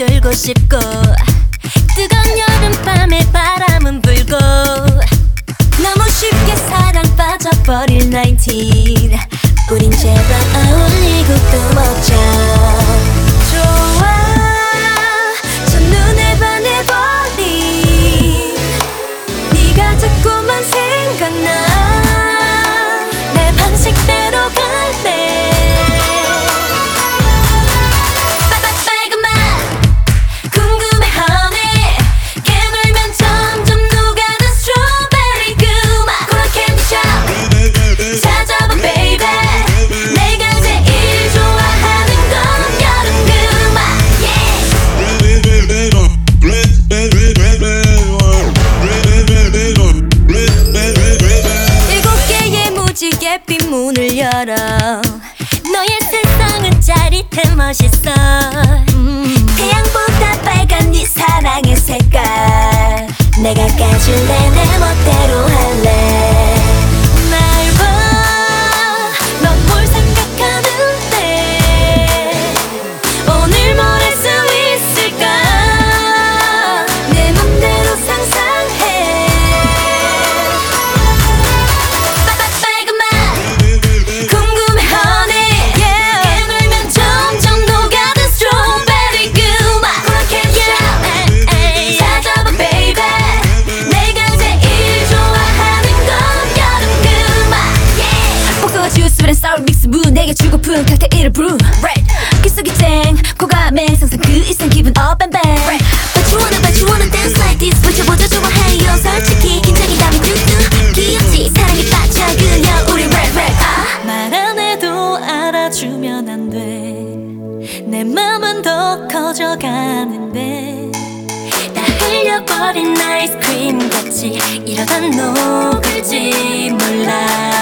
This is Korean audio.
졸고 싶고 뜨거운 여름밤에 바람은 불고 너무 쉽게 사랑 빠져버릴 19 우린 제발 핀 문을 열어. 너의 세상은 짜릿해 멋있어 고픈 칵테일을 브루 Red 귓속이 쨍 코감에 상상 그 이상 기분 up and bang But you wanna but you wanna dance like this. 붙여보자 좋아해요. 솔직히 긴장이 담이 뚝뚝 귀엽지 사랑에 빠져 그냥 우리 red red 아 말 안 해도 알아주면 안 돼. 내 맘은 더 커져가는데. 다 흘려버린 아이스크림 같이 이러다 녹을지 몰라